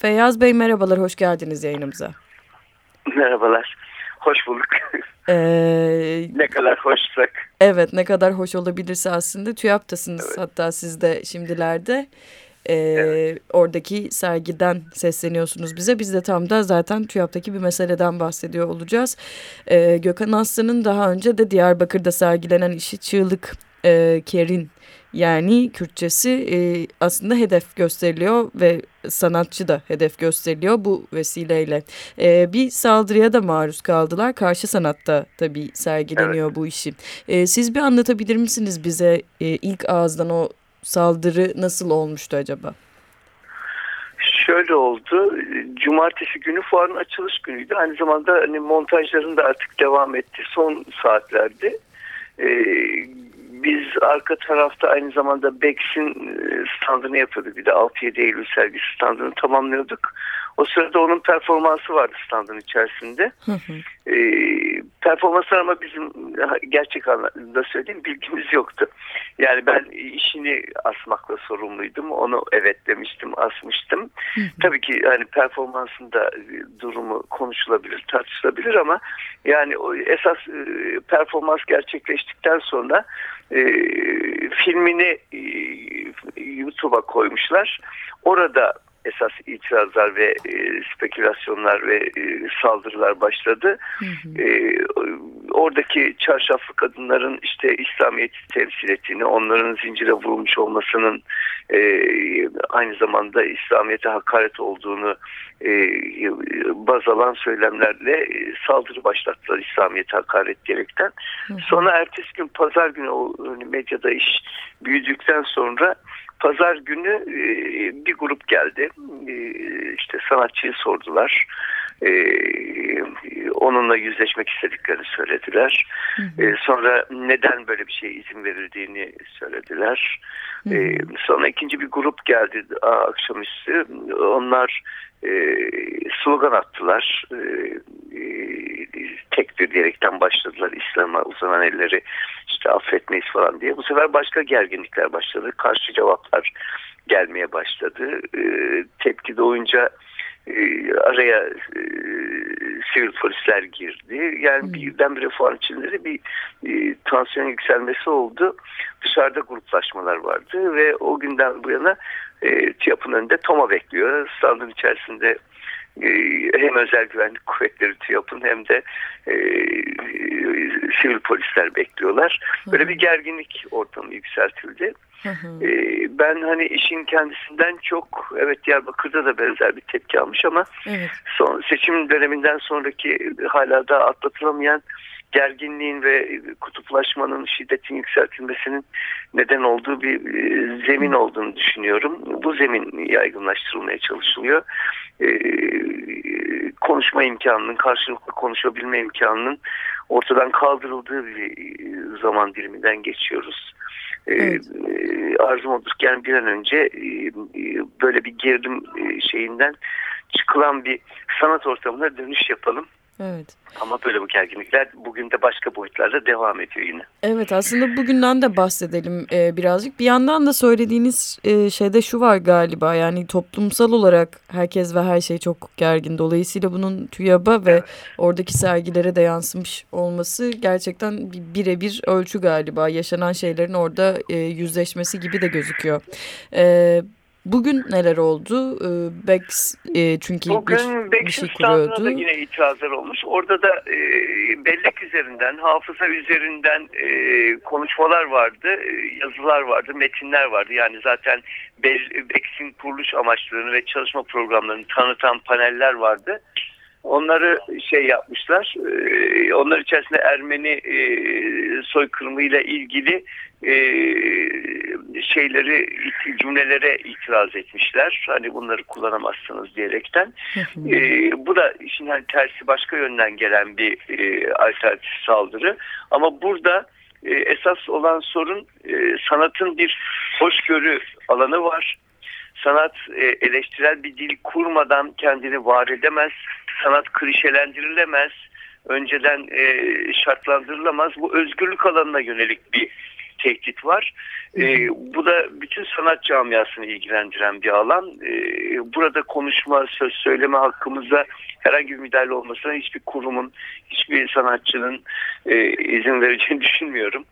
Feyyaz Bey merhabalar, hoş geldiniz yayınımıza. Merhabalar, hoş bulduk. Ee, ne kadar hoşsak. Evet, ne kadar hoş olabilirse aslında TÜYAP'tasınız evet. hatta siz de şimdilerde. Ee, evet. Oradaki sergiden sesleniyorsunuz bize. Biz de tam da zaten TÜYAP'taki bir meseleden bahsediyor olacağız. Ee, Gökhan Aslan'ın daha önce de Diyarbakır'da sergilenen işi Çığlık e, Kerin yani Kürtçesi e, aslında hedef gösteriliyor ve sanatçı da hedef gösteriliyor bu vesileyle. E, bir saldırıya da maruz kaldılar. Karşı sanatta tabii sergileniyor evet. bu işi. E, siz bir anlatabilir misiniz bize e, ilk ağızdan o saldırı nasıl olmuştu acaba? Şöyle oldu. Cumartesi günü fuarın açılış günüydü. Aynı zamanda hani montajların da artık devam etti. Son saatlerde. Ee, biz arka tarafta aynı zamanda Bex'in e, standını yapıyorduk. Bir de 6-7 Eylül sergisi standını tamamlıyorduk. O sırada onun performansı vardı standın içerisinde. Hı hı. E, performanslar ama bizim gerçek anlamda söyleyeyim bilgimiz yoktu. Yani ben işini asmakla sorumluydum. Onu evet demiştim, asmıştım. Hı hı. Tabii ki hani performansında durumu konuşulabilir, tartışılabilir ama yani o esas e, performans gerçekleştikten sonra e, filmini e, YouTube'a koymuşlar. Orada esas itirazlar ve e, spekülasyonlar ve e, saldırılar başladı. Hı hı. E, oradaki çarşaflı kadınların işte İslamiyet'i temsil ettiğini, onların zincire vurulmuş olmasının e, aynı zamanda İslamiyet'e hakaret olduğunu e, baz alan söylemlerle e, saldırı başlattılar İslamiyet'e hakaret diyerekten. Hı hı. Sonra ertesi gün pazar günü o hani medyada iş büyüdükten sonra pazar günü e, bir grup geldi. E, işte sanatçıyı sordular. E, onunla yüzleşmek istediklerini söylediler. Hı hı. sonra neden böyle bir şeye izin verildiğini söylediler. Hı hı. sonra ikinci bir grup geldi akşamüstü. Onlar slogan attılar. Tekbir diyerekten başladılar İslam'a uzanan elleri işte affetmeyiz falan diye. Bu sefer başka gerginlikler başladı. Karşı cevaplar gelmeye başladı. E, tepki doğunca e, araya e, sivil polisler girdi. Yani hmm. birdenbire fuar içinde bir e, tansiyon yükselmesi oldu. Dışarıda gruplaşmalar vardı ve o günden bu yana e, TİAP'ın önünde Toma bekliyor. Standın içerisinde hem özel güvenlik kuvvetleri TİAP'ın hem de e, sivil polisler bekliyorlar. Böyle bir gerginlik ortamı yükseltildi. E, ben hani işin kendisinden çok evet Diyarbakır'da da benzer bir tepki almış ama evet. son seçim döneminden sonraki hala da atlatılamayan gerginliğin ve kutuplaşmanın şiddetin yükseltilmesinin neden olduğu bir e, zemin olduğunu düşünüyorum. Bu zemin yaygınlaştırılmaya çalışılıyor. E, konuşma imkanının, karşılıklı konuşabilme imkanının ortadan kaldırıldığı bir e, zaman diliminden geçiyoruz. Evet. Arzum odur yani bir an önce böyle bir gerilim şeyinden çıkılan bir sanat ortamına dönüş yapalım. Evet. Ama böyle bu gerginlikler bugün de başka boyutlarda devam ediyor yine. Evet aslında bugünden de bahsedelim e, birazcık. Bir yandan da söylediğiniz e, şeyde şu var galiba yani toplumsal olarak herkes ve her şey çok gergin. Dolayısıyla bunun TÜYAB'a ve evet. oradaki sergilere de yansımış olması gerçekten birebir ölçü galiba. Yaşanan şeylerin orada e, yüzleşmesi gibi de gözüküyor. Evet. Bugün neler oldu? Ee, Bex e, çünkü Bugün bir, bir şey kuruyordu. da yine itirazlar olmuş. Orada da e, bellek üzerinden, hafıza üzerinden e, konuşmalar vardı, e, yazılar vardı, metinler vardı. Yani zaten Bex'in kuruluş amaçlarını ve çalışma programlarını tanıtan paneller vardı. Onları şey yapmışlar. E, onlar içerisinde Ermeni e, soykırımıyla ilgili e, şeyleri cümlelere itiraz etmişler. Hani bunları kullanamazsınız diyerekten. e, bu da işin hani tersi başka yönden gelen bir e, alternatif saldırı. Ama burada e, esas olan sorun e, sanatın bir hoşgörü alanı var. Sanat e, eleştirel bir dil kurmadan kendini var edemez. Sanat klişelendirilemez. Önceden e, şartlandırılamaz. Bu özgürlük alanına yönelik bir tehdit var. E, bu da bütün sanat camiasını ilgilendiren bir alan. E, burada konuşma, söz söyleme hakkımıza herhangi bir müdahale olmasına hiçbir kurumun, hiçbir sanatçının e, izin vereceğini düşünmüyorum.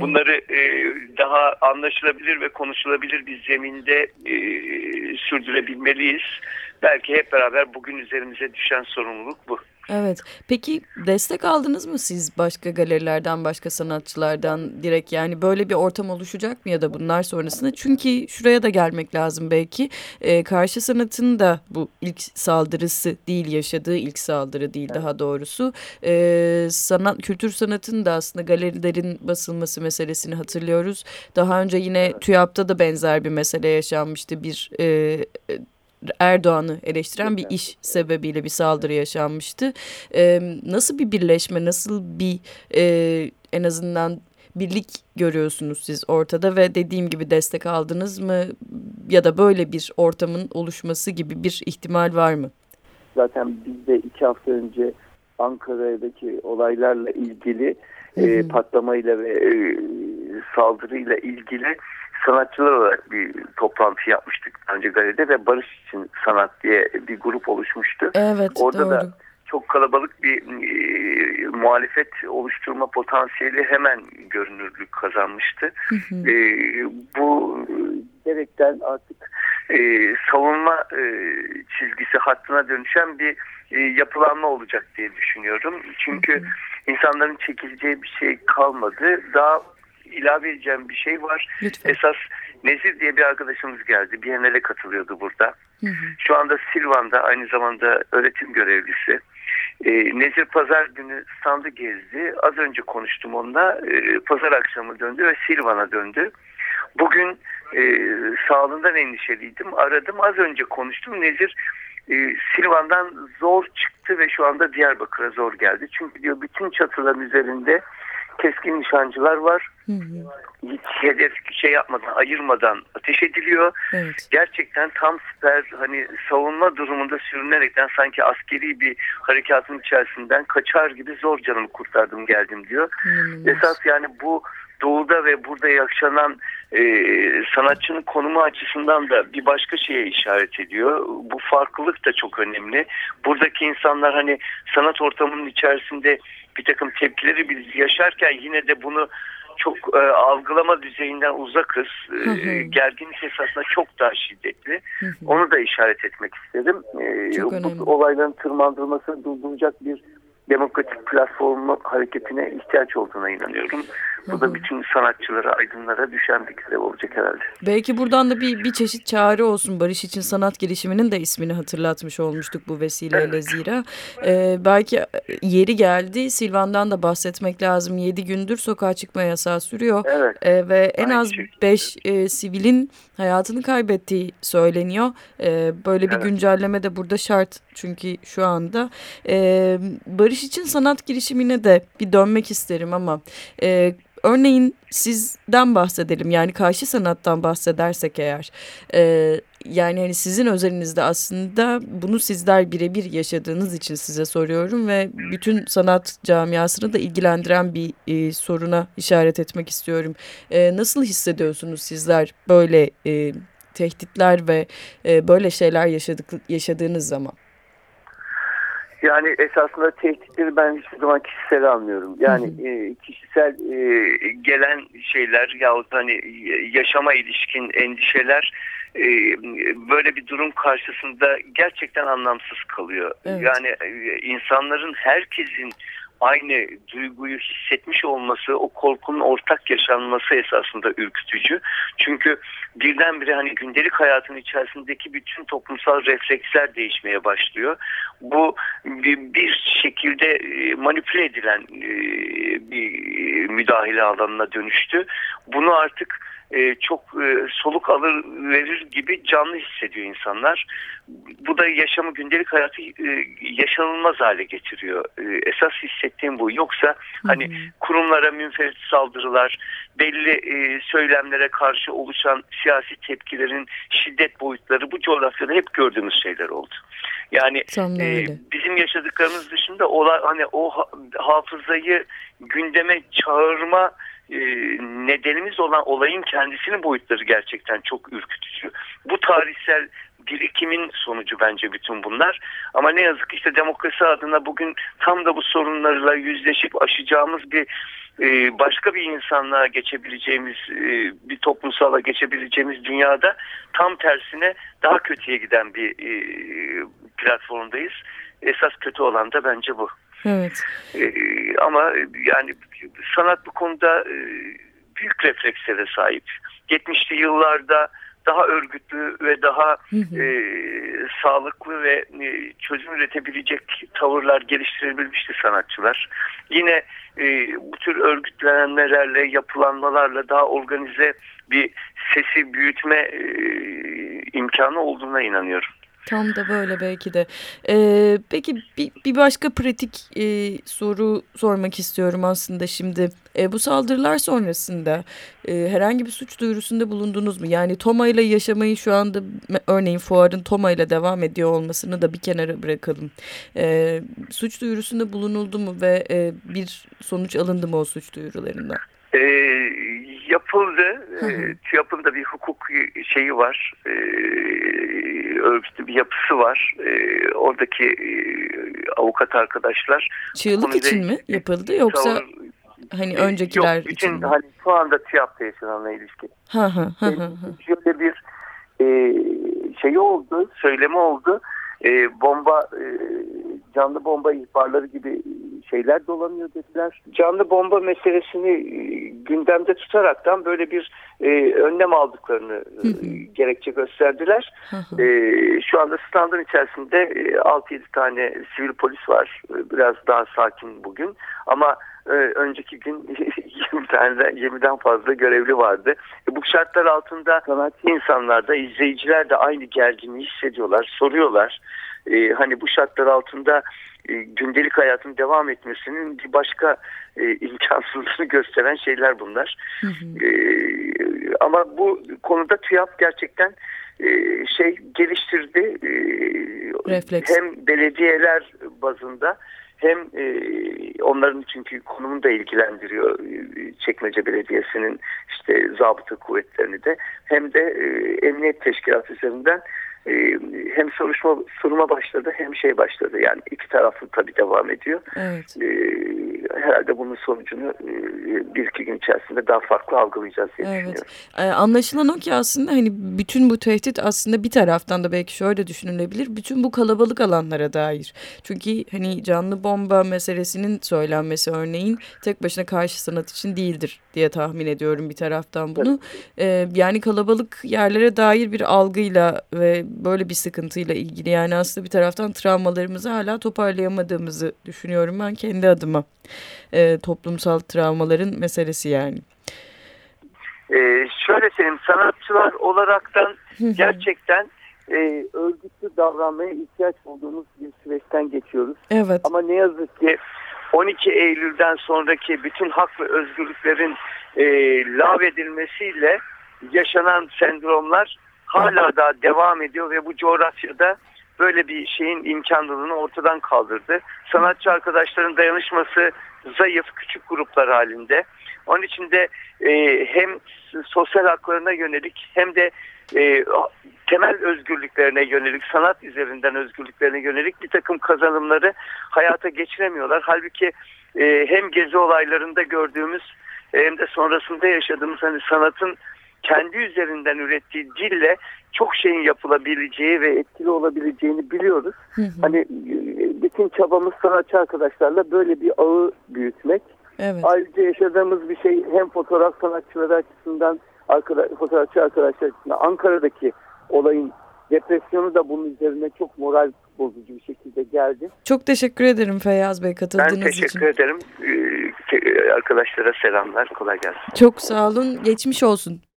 Bunları e, daha anlaşılabilir ve konuşulabilir bir zeminde e, sürdürebilmeliyiz. Belki hep beraber bugün üzerimize düşen sorumluluk bu. Evet. Peki destek aldınız mı siz başka galerilerden, başka sanatçılardan direkt yani böyle bir ortam oluşacak mı ya da bunlar sonrasında? Çünkü şuraya da gelmek lazım belki. Ee, karşı sanatın da bu ilk saldırısı değil, yaşadığı ilk saldırı değil daha doğrusu. Ee, sanat, kültür sanatın da aslında galerilerin basılması meselesini hatırlıyoruz. Daha önce yine TÜYAP'ta da benzer bir mesele yaşanmıştı. Bir e, Erdoğan'ı eleştiren bir iş sebebiyle bir saldırı yaşanmıştı. E, nasıl bir birleşme, nasıl bir e, en azından birlik görüyorsunuz siz ortada ve dediğim gibi destek aldınız mı ya da böyle bir ortamın oluşması gibi bir ihtimal var mı? Zaten biz de iki hafta önce Ankara'daki olaylarla ilgili e, patlamayla ve e, saldırıyla ilgili sanatçılar olarak bir toplantı yapmıştık önce galeride ve Barış için Sanat diye bir grup oluşmuştu. Evet Orada doğru. da çok kalabalık bir e, muhalefet oluşturma potansiyeli hemen görünürlük kazanmıştı. Hı hı. E, bu gerekten artık e, savunma e, çizgisi hattına dönüşen bir e, yapılanma olacak diye düşünüyorum. Çünkü Hı hı. insanların çekileceği bir şey kalmadı. Daha ilave edeceğim bir şey var. Lütfen. Esas Nezir diye bir arkadaşımız geldi. Biennale katılıyordu burada. Hı hı. Şu anda Silvan'da aynı zamanda öğretim görevlisi. Ee, Nezir pazar günü standı gezdi. Az önce konuştum onunla. Ee, pazar akşamı döndü ve Silvan'a döndü. Bugün e, sağlığından endişeliydim. Aradım az önce konuştum. Nezir e, Silvan'dan zor çıktı ve şu anda Diyarbakır'a zor geldi. Çünkü diyor bütün çatıların üzerinde keskin nişancılar var. Hı hı. Hiç hedef şey yapmadan, ayırmadan ateş ediliyor. Evet. Gerçekten tam siper hani savunma durumunda sürünerekten sanki askeri bir harekatın içerisinden kaçar gibi zor canımı kurtardım geldim diyor. İnanılmaz. Esas yani bu doğuda ve burada yaşanan e, sanatçının konumu açısından da bir başka şeye işaret ediyor. Bu farklılık da çok önemli. Buradaki insanlar hani sanat ortamının içerisinde bir takım tepkileri biz yaşarken yine de bunu çok e, algılama düzeyinden uzakız. E, Hı hı. gerginlik esasında çok daha şiddetli. Hı hı. Onu da işaret etmek istedim. E, Çok bu önemli. olayların tırmandırılmasını durduracak bir demokratik platformu hareketine ihtiyaç olduğuna inanıyorum. Bu da bütün sanatçılara, aydınlara düşen bir görev olacak herhalde. Belki buradan da bir, bir çeşit çağrı olsun. Barış için sanat girişiminin de ismini hatırlatmış olmuştuk bu vesileyle Evet. zira. Ee, belki yeri geldi. Silvan'dan da bahsetmek lazım. 7 gündür sokağa çıkma yasağı sürüyor. Evet. Ee, ve en Aynı az şey. 5 sivilin hayatını kaybettiği söyleniyor. Ee, böyle bir Evet. güncelleme de burada şart çünkü şu anda. Ee, Barış için sanat girişimine de bir dönmek isterim ama e, örneğin sizden bahsedelim yani karşı sanattan bahsedersek eğer e, yani hani sizin özelinizde aslında bunu sizler birebir yaşadığınız için size soruyorum ve bütün sanat camiasını da ilgilendiren bir e, soruna işaret etmek istiyorum. E, nasıl hissediyorsunuz sizler böyle e, tehditler ve e, böyle şeyler yaşadık, yaşadığınız zaman? Yani esasında tehditleri ben hiçbir zaman kişisel almıyorum. Yani e, kişisel e, gelen şeyler yahut hani yaşama ilişkin endişeler e, böyle bir durum karşısında gerçekten anlamsız kalıyor. Evet. Yani e, insanların herkesin aynı duyguyu hissetmiş olması, o korkunun ortak yaşanması esasında ürkütücü. Çünkü birdenbire hani gündelik hayatın içerisindeki bütün toplumsal refleksler değişmeye başlıyor. Bu bir, şekilde e, manipüle edilen e, bir müdahale alanına dönüştü. Bunu artık e, çok e, soluk alır verir gibi canlı hissediyor insanlar. Bu da yaşamı gündelik hayatı e, yaşanılmaz hale getiriyor. E, esas hissettiğim bu. Yoksa hani kurumlara münferit saldırılar, belli e, söylemlere karşı oluşan siyasi tepkilerin şiddet boyutları bu coğrafyada hep gördüğümüz şeyler oldu. Yani e, bizim yaşadıklarımız dışında ola, hani o ha- hafızayı gündeme çağırma e, nedenimiz olan olayın kendisinin boyutları gerçekten çok ürkütücü. Bu tarihsel birikimin sonucu bence bütün bunlar. Ama ne yazık ki işte demokrasi adına bugün tam da bu sorunlarla yüzleşip aşacağımız bir e, başka bir insanlığa geçebileceğimiz e, bir toplumsala geçebileceğimiz dünyada tam tersine daha kötüye giden bir platformdayız. Esas kötü olan da bence bu. Evet. Ama yani sanat bu konuda büyük reflekslere sahip. 70'li yıllarda daha örgütlü ve daha hı hı. E, sağlıklı ve e, çözüm üretebilecek tavırlar geliştirebilmişti sanatçılar. Yine e, bu tür örgütlenmelerle, yapılanmalarla daha organize bir sesi büyütme e, imkanı olduğuna inanıyorum. Tam da böyle belki de. Ee, peki bir, bir başka pratik e, soru sormak istiyorum aslında şimdi. E, bu saldırılar sonrasında e, herhangi bir suç duyurusunda bulundunuz mu? Yani Toma ile yaşamayı şu anda örneğin fuarın Toma ile devam ediyor olmasını da bir kenara bırakalım. E, suç duyurusunda bulunuldu mu ve e, bir sonuç alındı mı o suç duyurularından? E, yapıldı. E, TÜYAP'ın bir hukuk şeyi var. E, örgütlü bir yapısı var. E, oradaki e, avukat arkadaşlar. Çığlık için mi yapıldı yoksa savun, hani öncekiler yok, bütün için mi? Hani şu anda TÜYAP'ta yaşananla ilişkin. Hı hı hı hı. Şöyle bir e, şey oldu, söylemi oldu. E, bomba e, canlı bomba ihbarları gibi şeyler dolanıyor dediler. Canlı bomba meselesini e, gündemde tutaraktan böyle bir e, önlem aldıklarını e, gerekçe gösterdiler. e, şu anda standın içerisinde e, 6-7 tane sivil polis var. E, biraz daha sakin bugün. Ama e, önceki gün 20 tane 20'den fazla görevli vardı. E, bu şartlar altında sanatçı insanlar da izleyiciler de aynı gerginliği hissediyorlar, soruyorlar. E, hani bu şartlar altında e, gündelik hayatın devam etmesinin bir başka e, imkansızlığını gösteren şeyler bunlar. Hı hı. E, ama bu konuda TÜYAP gerçekten e, şey geliştirdi. E, Refleks. Hem belediyeler bazında hem e, onların çünkü konumunu da ilgilendiriyor e, Çekmece Belediyesi'nin işte zabıta kuvvetlerini de hem de e, emniyet teşkilatı üzerinden e, hem soruşma soruma başladı hem şey başladı yani iki taraflı tabii devam ediyor. Evet. E, herhalde bunun sonucunu e, bir iki gün içerisinde daha farklı algılayacağız diye evet. düşünüyorum. E, anlaşılan o ki aslında hani bütün bu tehdit aslında bir taraftan da belki şöyle düşünülebilir. Bütün bu kalabalık alanlara dair. Çünkü hani canlı bomba meselesinin söylenmesi örneğin tek başına karşı sanat için değildir diye tahmin ediyorum bir taraftan bunu. Evet. E, yani kalabalık yerlere dair bir algıyla ve böyle bir sıkıntıyla ilgili yani aslında bir taraftan travmalarımızı hala toparlayamadığımızı düşünüyorum ben kendi adıma. E, toplumsal travmaların meselesi yani. Ee, şöyle söyleyeyim sanatçılar olaraktan gerçekten e, örgütlü davranmaya ihtiyaç olduğumuz bir süreçten geçiyoruz. Evet. Ama ne yazık ki 12 Eylül'den sonraki bütün hak ve özgürlüklerin e, lağvedilmesiyle yaşanan sendromlar hala da devam ediyor ve bu coğrafyada böyle bir şeyin imkanlılığını ortadan kaldırdı. Sanatçı arkadaşların dayanışması zayıf küçük gruplar halinde. Onun için de e, hem sosyal haklarına yönelik hem de e, temel özgürlüklerine yönelik, sanat üzerinden özgürlüklerine yönelik bir takım kazanımları hayata geçiremiyorlar. Halbuki e, hem gezi olaylarında gördüğümüz hem de sonrasında yaşadığımız hani sanatın kendi üzerinden ürettiği dille çok şeyin yapılabileceği ve etkili olabileceğini biliyoruz. Hı hı. Hani e, bütün çabamız sanatçı arkadaşlarla böyle bir ağı büyütmek. Evet. Ayrıca yaşadığımız bir şey hem fotoğraf sanatçıları açısından, arkadaş, fotoğrafçı arkadaşlar açısından Ankara'daki olayın depresyonu da bunun üzerine çok moral bozucu bir şekilde geldi. Çok teşekkür ederim Feyyaz Bey katıldığınız için. Ben teşekkür için. ederim. Ee, arkadaşlara selamlar. Kolay gelsin. Çok sağ olun. Geçmiş olsun.